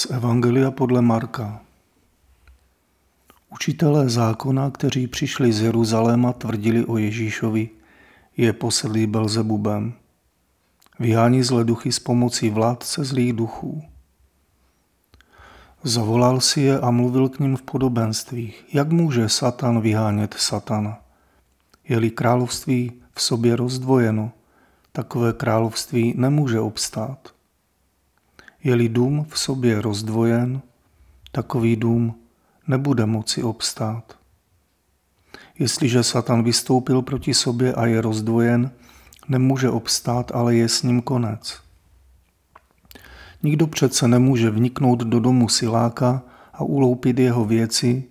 Z Evangelia podle Marka. Učitelé zákona, kteří přišli z Jeruzaléma, tvrdili o Ježíšovi, je posedlý Belzebubem. Vyhání zlé duchy s pomocí vládce zlých duchů. Zavolal si je a mluvil k ním v podobenstvích. Jak může Satan vyhánět Satana? Je-li království v sobě rozdvojeno, takové království nemůže obstát. Je-li dům v sobě rozdvojen, takový dům nebude moci obstát. Jestliže Satan vystoupil proti sobě a je rozdvojen, nemůže obstát, ale je s ním konec. Nikdo přece nemůže vniknout do domu siláka a uloupit jeho věci,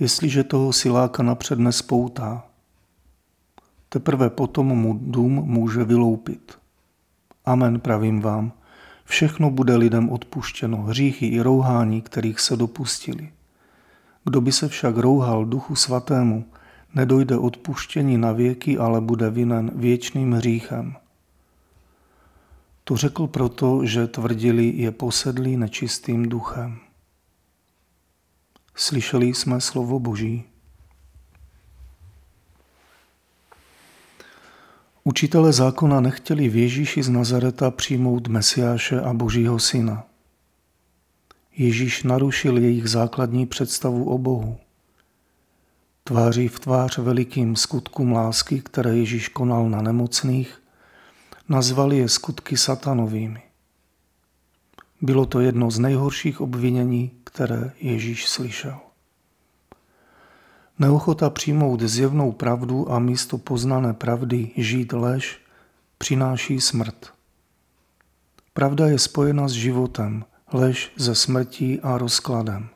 jestliže toho siláka napřed nespoutá. Teprve potom mu dům může vyloupit. Amen, pravím vám – Všechno bude lidem odpuštěno, hříchy i rouhání, kterých se dopustili. Kdo by se však rouhal duchu svatému, nedojde odpuštění na věky, ale bude vinen věčným hříchem. To řekl proto, že tvrdili je posedlý nečistým duchem. Slyšeli jsme slovo Boží. Učitele zákona nechtěli v Ježíši z Nazareta přijmout Mesiáše a Božího syna. Ježíš narušil jejich základní představu o Bohu. Tváří v tvář velikým skutkům lásky, které Ježíš konal na nemocných, nazvali je skutky satanovými. Bylo to jedno z nejhorších obvinění, které Ježíš slyšel. Neochota přijmout zjevnou pravdu a místo poznané pravdy žít lež přináší smrt. Pravda je spojena s životem, lež ze smrtí a rozkladem.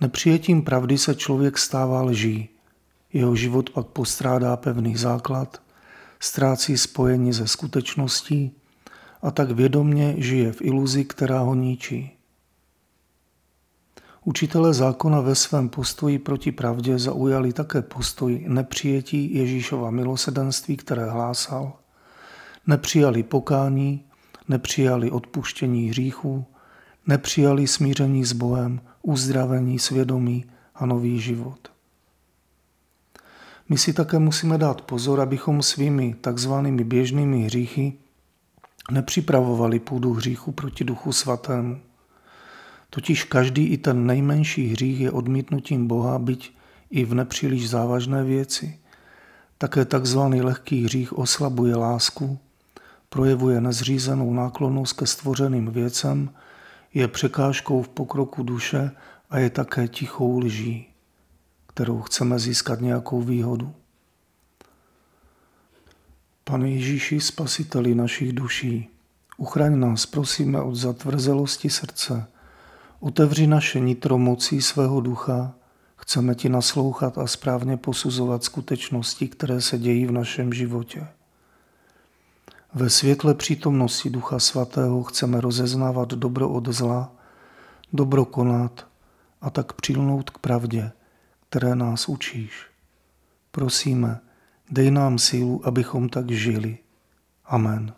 Nepřijetím pravdy se člověk stává lží, jeho život pak postrádá pevný základ, ztrácí spojení ze skutečností a tak vědomně žije v iluzi, která ho ničí. Učitelé zákona ve svém postoji proti pravdě zaujali také postoj nepřijetí Ježíšova milosedenství, které hlásal, nepřijali pokání, nepřijali odpuštění hříchů, nepřijali smíření s Bohem, uzdravení svědomí a nový život. My si také musíme dát pozor, abychom svými takzvanými běžnými hříchy nepřipravovali půdu hříchu proti Duchu Svatému. Totiž každý i ten nejmenší hřích je odmítnutím Boha, byť i v nepříliš závažné věci. Také takzvaný lehký hřích oslabuje lásku, projevuje nezřízenou náklonnost ke stvořeným věcem, je překážkou v pokroku duše a je také tichou lží, kterou chceme získat nějakou výhodu. Pane Ježíši, spasiteli našich duší, uchraň nás, prosíme, od zatvrzelosti srdce, Otevři naše nitro mocí svého ducha, chceme ti naslouchat a správně posuzovat skutečnosti, které se dějí v našem životě. Ve světle přítomnosti Ducha Svatého chceme rozeznávat dobro od zla, dobro konat a tak přilnout k pravdě, které nás učíš. Prosíme, dej nám sílu, abychom tak žili. Amen.